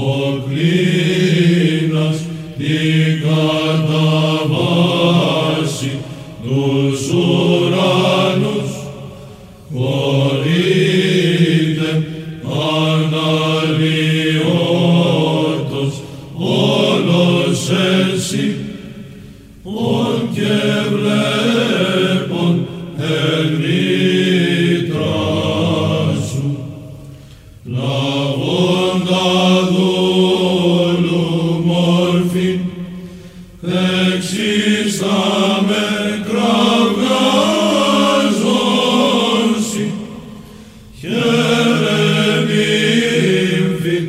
Οκλίνας δικατάμασι, δουλούρανος, κορίτε μαναλιότος όλος εσύ, όλοι και βλέπων εν μυτράσου. Exis dame gravna zonsi, Hierebim fit